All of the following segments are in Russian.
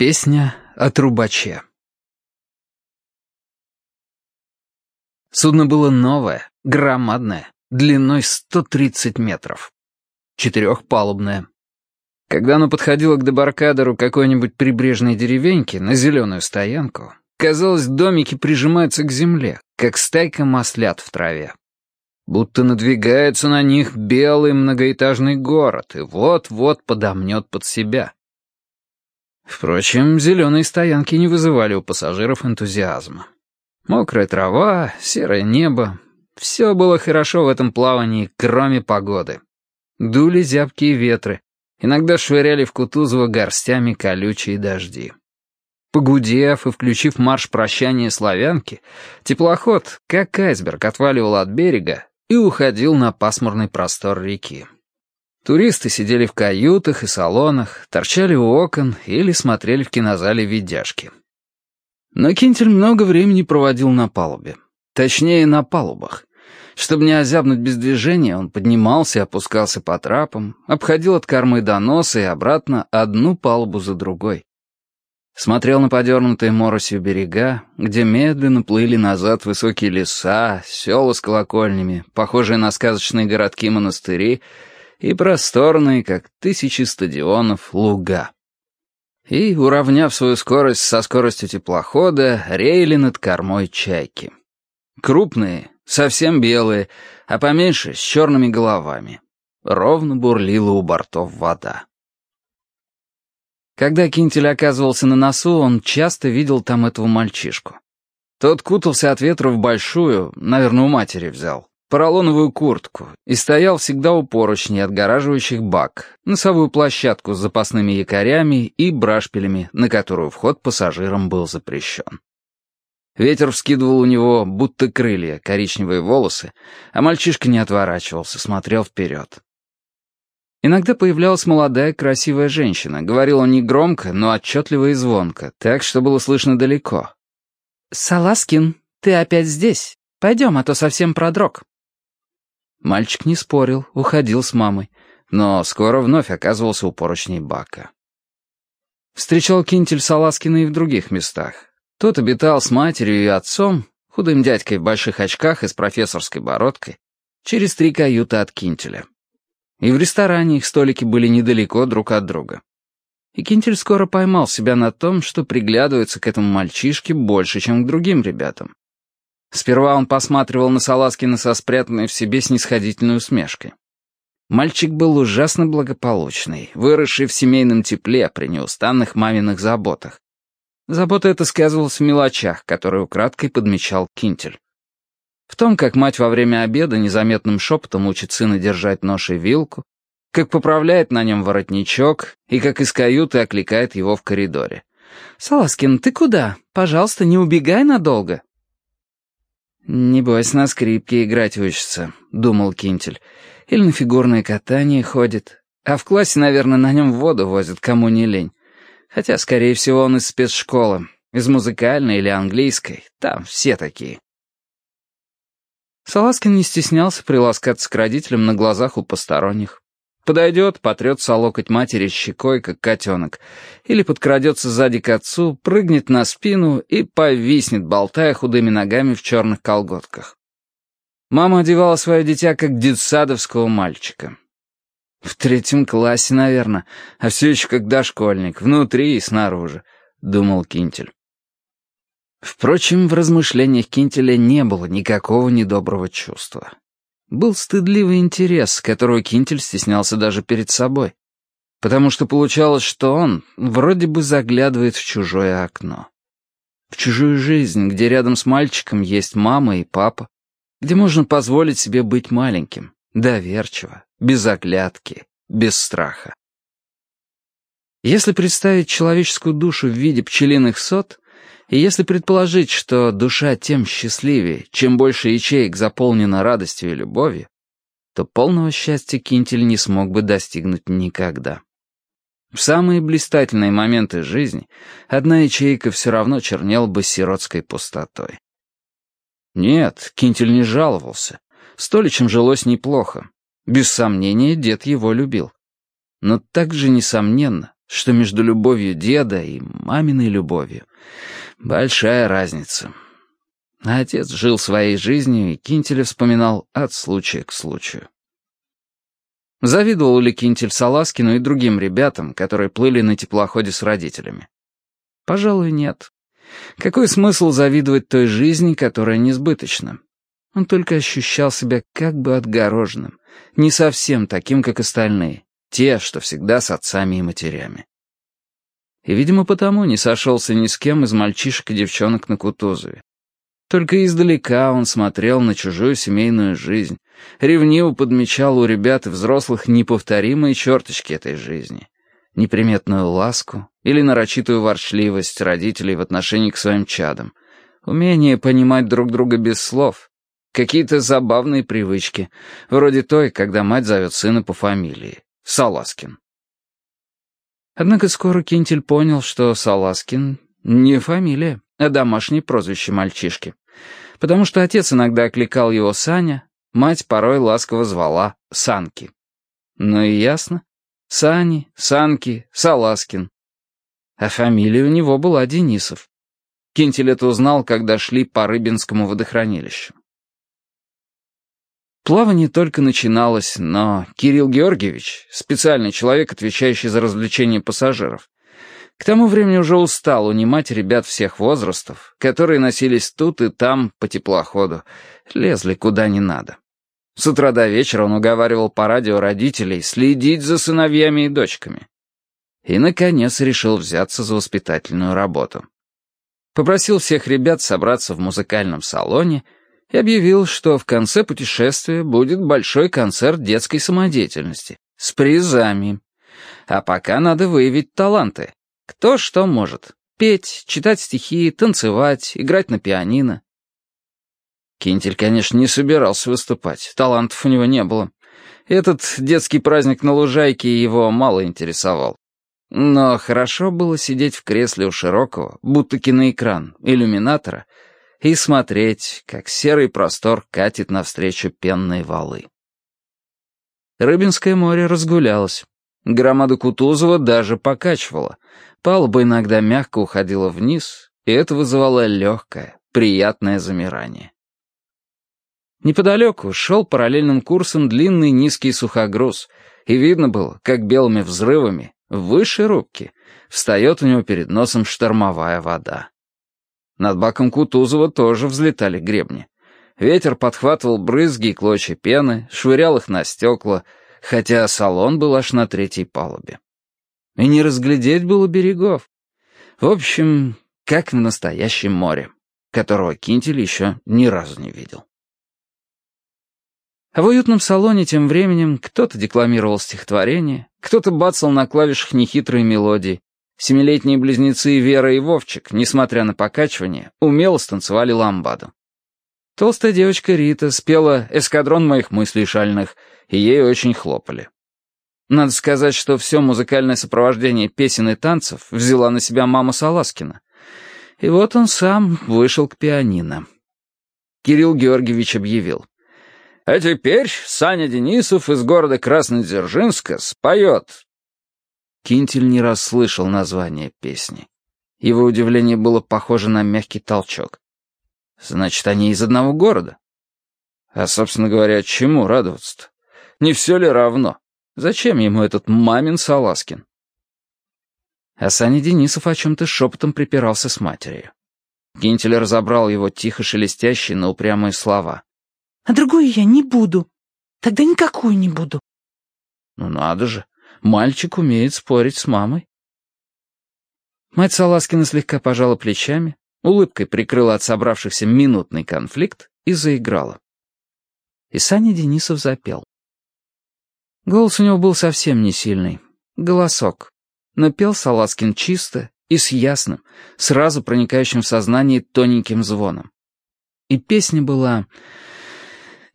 Песня о трубаче. Судно было новое, громадное, длиной 130 метров. Четырехпалубное. Когда оно подходило к дебаркадеру какой-нибудь прибрежной деревеньки на зеленую стоянку, казалось, домики прижимаются к земле, как стайка маслят в траве. Будто надвигается на них белый многоэтажный город и вот-вот подомнет под себя. Впрочем, зеленые стоянки не вызывали у пассажиров энтузиазма. Мокрая трава, серое небо — все было хорошо в этом плавании, кроме погоды. Дули зябкие ветры, иногда швыряли в Кутузово горстями колючие дожди. Погудев и включив марш прощания славянки, теплоход, как айсберг, отваливал от берега и уходил на пасмурный простор реки. Туристы сидели в каютах и салонах, торчали у окон или смотрели в кинозале видяшки. Но Кинтель много времени проводил на палубе. Точнее, на палубах. Чтобы не озябнуть без движения, он поднимался и опускался по трапам, обходил от кормы до носа и обратно одну палубу за другой. Смотрел на подернутые моросью берега, где медленно плыли назад высокие леса, села с колокольнями, похожие на сказочные городки-монастыри — и просторные, как тысячи стадионов, луга. И, уравняв свою скорость со скоростью теплохода, реяли над кормой чайки. Крупные, совсем белые, а поменьше, с черными головами. Ровно бурлила у бортов вода. Когда Кинтель оказывался на носу, он часто видел там этого мальчишку. Тот кутался от ветра в большую, наверное, у матери взял, поролоновую куртку и стоял всегда у поручней, отгораживающих бак, носовую площадку с запасными якорями и брашпилями, на которую вход пассажирам был запрещен. Ветер вскидывал у него, будто крылья, коричневые волосы, а мальчишка не отворачивался, смотрел вперед. Иногда появлялась молодая красивая женщина, говорила не громко, но отчетливо и звонко, так, что было слышно далеко. «Саласкин, ты опять здесь? Пойдем, а то совсем продрог». Мальчик не спорил, уходил с мамой, но скоро вновь оказывался у поручней бака. Встречал Кинтель Саласкина и в других местах. Тот обитал с матерью и отцом, худым дядькой в больших очках и с профессорской бородкой, через три каюты от Кинтеля. И в ресторане их столики были недалеко друг от друга. И Кинтель скоро поймал себя на том, что приглядывается к этому мальчишке больше, чем к другим ребятам. Сперва он посматривал на Саласкина со спрятанной в себе снисходительной усмешкой. Мальчик был ужасно благополучный, выросший в семейном тепле при неустанных маминых заботах. Забота эта сказывалась в мелочах, которые украдкой подмечал Кинтель. В том, как мать во время обеда незаметным шепотом учит сына держать нож и вилку, как поправляет на нем воротничок и как из каюты окликает его в коридоре. «Саласкин, ты куда? Пожалуйста, не убегай надолго». «Небось, на скрипке играть учится», — думал Кинтель. «Или на фигурное катание ходит. А в классе, наверное, на нем воду возят, кому не лень. Хотя, скорее всего, он из спецшколы, из музыкальной или английской. Там все такие». Саласкин не стеснялся приласкаться к родителям на глазах у посторонних. Подойдет, потрется о локоть матери щекой, как котенок, или подкрадется сзади к отцу, прыгнет на спину и повиснет, болтая худыми ногами в черных колготках. Мама одевала свое дитя как детсадовского мальчика. В третьем классе, наверное, а все еще как дошкольник, внутри и снаружи, — думал Кинтель. Впрочем, в размышлениях Кинтеля не было никакого недоброго чувства. Был стыдливый интерес, которого Кинтель стеснялся даже перед собой. Потому что получалось, что он вроде бы заглядывает в чужое окно. В чужую жизнь, где рядом с мальчиком есть мама и папа, где можно позволить себе быть маленьким, доверчиво, без оглядки, без страха. Если представить человеческую душу в виде пчелиных сот, и если предположить, что душа тем счастливее, чем больше ячеек заполнена радостью и любовью, то полного счастья Кинтель не смог бы достигнуть никогда. В самые блистательные моменты жизни одна ячейка все равно чернела бы сиротской пустотой. Нет, Кинтель не жаловался. Столичем жилось неплохо. Без сомнения, дед его любил. Но также, несомненно, что между любовью деда и маминой любовью большая разница. Отец жил своей жизнью, и Кинтеля вспоминал от случая к случаю. Завидовал ли Кинтель Саласкину и другим ребятам, которые плыли на теплоходе с родителями? Пожалуй, нет. Какой смысл завидовать той жизни, которая несбыточна? Он только ощущал себя как бы отгороженным, не совсем таким, как остальные, те, что всегда с отцами и матерями. И, видимо, потому не сошелся ни с кем из мальчишек и девчонок на Кутузове. Только издалека он смотрел на чужую семейную жизнь, ревниво подмечал у ребят и взрослых неповторимые черточки этой жизни, неприметную ласку или нарочитую ворчливость родителей в отношении к своим чадам, умение понимать друг друга без слов, какие-то забавные привычки, вроде той, когда мать зовет сына по фамилии — Саласкин. Однако скоро Кинтель понял, что Саласкин — не фамилия, а домашнее прозвище мальчишки потому что отец иногда окликал его Саня, мать порой ласково звала Санки. Ну и ясно. Сани, Санки, Саласкин. А фамилия у него была Денисов. Кинтель это узнал, когда шли по Рыбинскому водохранилищу. Плавание только начиналось, но Кирилл Георгиевич, специальный человек, отвечающий за развлечение пассажиров, к тому времени уже устал унимать ребят всех возрастов, которые носились тут и там по теплоходу, лезли куда не надо. С утра до вечера он уговаривал по радио родителей следить за сыновьями и дочками. И, наконец, решил взяться за воспитательную работу. Попросил всех ребят собраться в музыкальном салоне и объявил, что в конце путешествия будет большой концерт детской самодеятельности с призами. А пока надо выявить таланты, кто что может. Петь, читать стихи, танцевать, играть на пианино. Кинтель, конечно, не собирался выступать, талантов у него не было. Этот детский праздник на лужайке его мало интересовал. Но хорошо было сидеть в кресле у широкого, будто киноэкран, иллюминатора, и смотреть, как серый простор катит навстречу пенные валы. Рыбинское море разгулялось. Громада Кутузова даже покачивала. Палуба иногда мягко уходила вниз, и это вызывало легкое, приятное замирание. Неподалеку шел параллельным курсом длинный низкий сухогруз, и видно было, как белыми взрывами, выше рубки, встает у него перед носом штормовая вода. Над баком Кутузова тоже взлетали гребни. Ветер подхватывал брызги и клочья пены, швырял их на стекла — хотя салон был аж на третьей палубе. И не разглядеть было берегов. В общем, как в настоящем море, которого Кинтель еще ни разу не видел. А в уютном салоне тем временем кто-то декламировал стихотворение, кто-то бацал на клавишах нехитрые мелодии. Семилетние близнецы Вера и Вовчик, несмотря на покачивание, умело станцевали ламбаду. Толстая девочка Рита спела «Эскадрон моих мыслей шальных», и ей очень хлопали. Надо сказать, что все музыкальное сопровождение песен и танцев взяла на себя мама Саласкина. И вот он сам вышел к пианино. Кирилл Георгиевич объявил. «А теперь Саня Денисов из города Краснодзержинска споет». Кинтель не расслышал название песни. Его удивление было похоже на мягкий толчок. Значит, они из одного города. А, собственно говоря, чему радоваться-то? Не все ли равно? Зачем ему этот мамин Саласкин? А Саня Денисов о чем-то шепотом припирался с матерью. Гинтель разобрал его тихо шелестящие, но упрямые слова. «А другую я не буду. Тогда никакую не буду». «Ну надо же, мальчик умеет спорить с мамой». Мать Саласкина слегка пожала плечами, улыбкой прикрыла от собравшихся минутный конфликт и заиграла. И Саня Денисов запел. Голос у него был совсем не сильный. Голосок. Но пел Саласкин чисто и с ясным, сразу проникающим в сознание тоненьким звоном. И песня была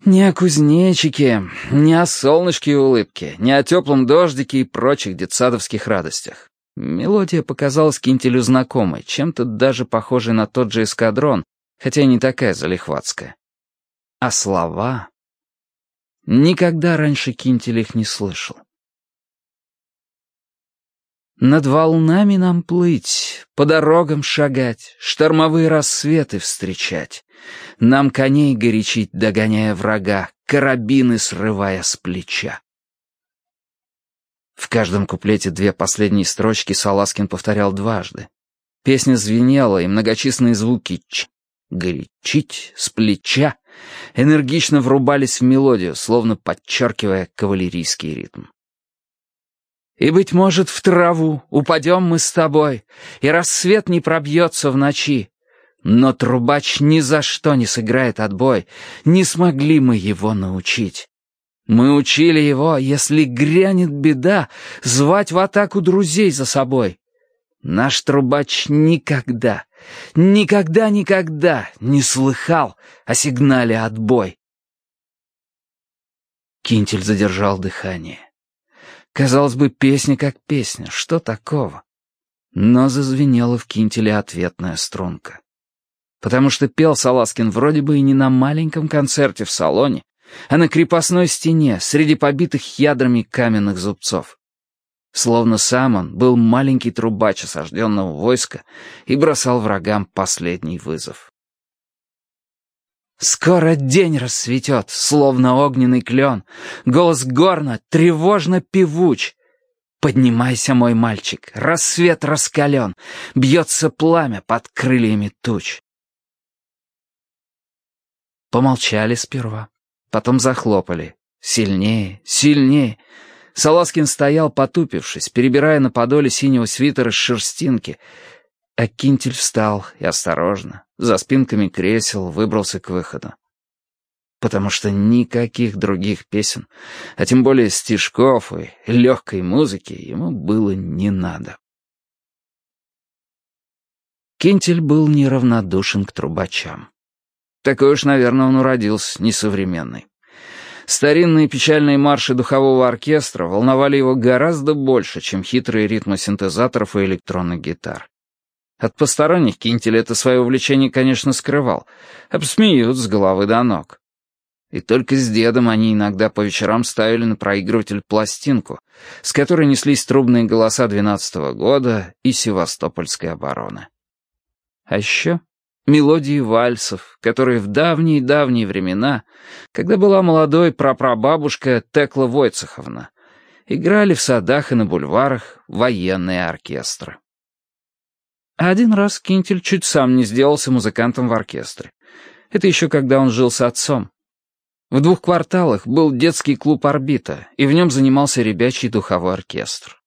не о кузнечике, не о солнышке и улыбке, не о теплом дождике и прочих детсадовских радостях. Мелодия показалась Кинтелю знакомой, чем-то даже похожей на тот же эскадрон, хотя и не такая залихватская. А слова... Никогда раньше Кинтель их не слышал. Над волнами нам плыть, по дорогам шагать, штормовые рассветы встречать. Нам коней горячить, догоняя врага, карабины срывая с плеча. В каждом куплете две последние строчки Саласкин повторял дважды. Песня звенела, и многочисленные звуки «ч», «горячить», «с плеча» энергично врубались в мелодию, словно подчеркивая кавалерийский ритм. И, быть может, в траву упадем мы с тобой, и рассвет не пробьется в ночи. Но трубач ни за что не сыграет отбой, не смогли мы его научить. Мы учили его, если грянет беда, звать в атаку друзей за собой. Наш трубач никогда, никогда-никогда не слыхал о сигнале отбой. Кинтель задержал дыхание. Казалось бы, песня как песня, что такого? Но зазвенела в кинтеле ответная струнка. Потому что пел Саласкин вроде бы и не на маленьком концерте в салоне, а на крепостной стене среди побитых ядрами каменных зубцов. Словно сам он был маленький трубач осажденного войска и бросал врагам последний вызов. Скоро день рассветет, словно огненный клен. Голос горна, тревожно певуч. Поднимайся, мой мальчик, рассвет раскален, Бьется пламя под крыльями туч. Помолчали сперва, потом захлопали. Сильнее, сильнее. Саласкин стоял, потупившись, перебирая на подоле синего свитера шерстинки, а Кинтель встал и осторожно, за спинками кресел, выбрался к выходу. Потому что никаких других песен, а тем более стишков и легкой музыки ему было не надо. Кинтель был неравнодушен к трубачам. Такой уж, наверное, он уродился несовременный. Старинные печальные марши духового оркестра волновали его гораздо больше, чем хитрые ритмы синтезаторов и электронных гитар. От посторонних Кинтель это свое увлечение, конечно, скрывал. Обсмеют с головы до ног. И только с дедом они иногда по вечерам ставили на проигрыватель пластинку, с которой неслись трубные голоса двенадцатого года и Севастопольской обороны. А еще мелодии вальсов, которые в давние-давние времена, когда была молодой прапрабабушка Текла Войцеховна, играли в садах и на бульварах военные оркестры. Один раз Кинтель чуть сам не сделался музыкантом в оркестре. Это еще когда он жил с отцом. В двух кварталах был детский клуб «Орбита», и в нем занимался ребячий духовой оркестр.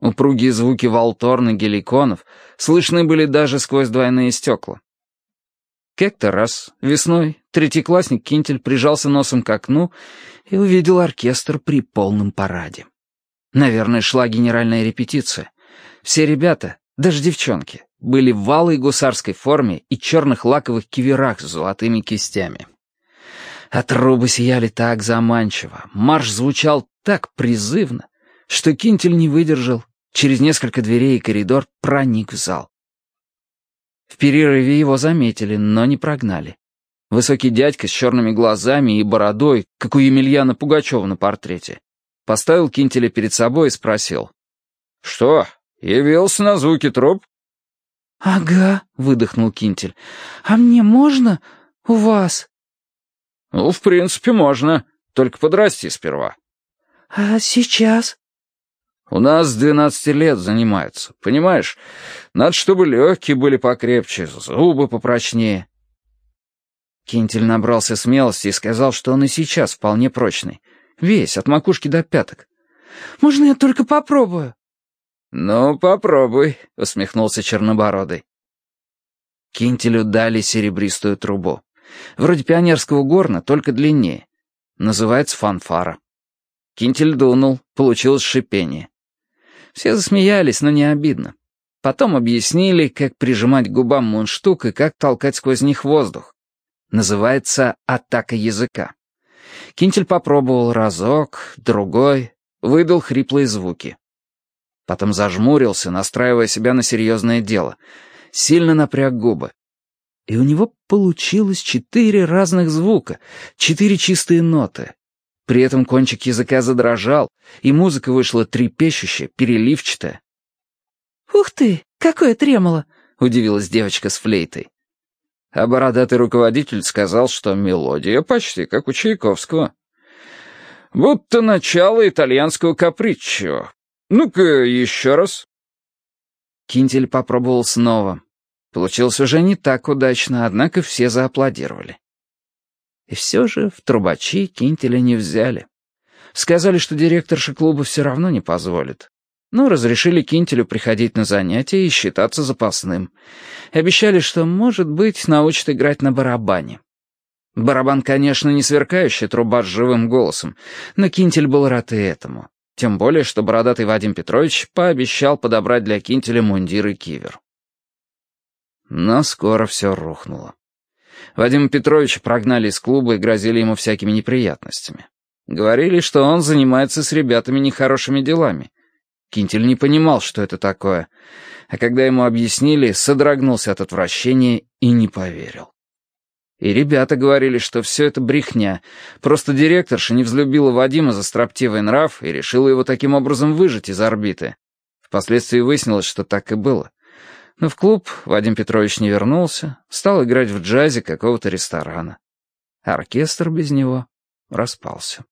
Упругие звуки валторн и геликонов слышны были даже сквозь двойные стекла. Как-то раз, весной, третьеклассник Кинтель прижался носом к окну и увидел оркестр при полном параде. Наверное, шла генеральная репетиция. Все ребята, даже девчонки, были в валой гусарской форме и черных лаковых киверах с золотыми кистями. А трубы сияли так заманчиво, марш звучал так призывно, что Кинтель не выдержал, через несколько дверей и коридор проник в зал. В перерыве его заметили, но не прогнали. Высокий дядька с черными глазами и бородой, как у Емельяна Пугачева на портрете, поставил Кинтеля перед собой и спросил. «Что, явился на звуки труб?» «Ага», — выдохнул Кинтель. «А мне можно у вас?» «Ну, в принципе, можно. Только подрасти сперва». «А сейчас?» «У нас с двенадцати лет занимаются, понимаешь? Надо, чтобы легкие были покрепче, зубы попрочнее». Кинтель набрался смелости и сказал, что он и сейчас вполне прочный. Весь, от макушки до пяток. «Можно я только попробую?» «Ну, попробуй», — усмехнулся Чернобородый. Кинтелю дали серебристую трубу. Вроде пионерского горна, только длиннее. Называется фанфара. Кинтель дунул, получилось шипение. Все засмеялись, но не обидно. Потом объяснили, как прижимать к губам мундштук и как толкать сквозь них воздух. Называется «атака языка». Кинтель попробовал разок, другой, выдал хриплые звуки. Потом зажмурился, настраивая себя на серьезное дело. Сильно напряг губы. И у него получилось четыре разных звука, четыре чистые ноты. При этом кончик языка задрожал, и музыка вышла трепещущая, переливчатая. «Ух ты, какое тремоло!» — удивилась девочка с флейтой. А бородатый руководитель сказал, что мелодия почти как у Чайковского. Будто начало итальянского каприччо. Ну-ка, еще раз. Кинтель попробовал снова. Получилось уже не так удачно, однако все зааплодировали. И все же в трубачи Кинтеля не взяли. Сказали, что директорша клуба все равно не позволит. Ну, разрешили Кинтелю приходить на занятия и считаться запасным. Обещали, что, может быть, научат играть на барабане. Барабан, конечно, не сверкающий труба с живым голосом, но Кинтель был рад и этому. Тем более, что бородатый Вадим Петрович пообещал подобрать для Кинтеля мундир и кивер. Но скоро все рухнуло. Вадима Петровича прогнали из клуба и грозили ему всякими неприятностями. Говорили, что он занимается с ребятами нехорошими делами. Кинтель не понимал, что это такое, а когда ему объяснили, содрогнулся от отвращения и не поверил. И ребята говорили, что все это брехня, просто директорша не взлюбила Вадима за строптивый нрав и решила его таким образом выжать из орбиты. Впоследствии выяснилось, что так и было. Но в клуб Вадим Петрович не вернулся, стал играть в джазе какого-то ресторана. Оркестр без него распался.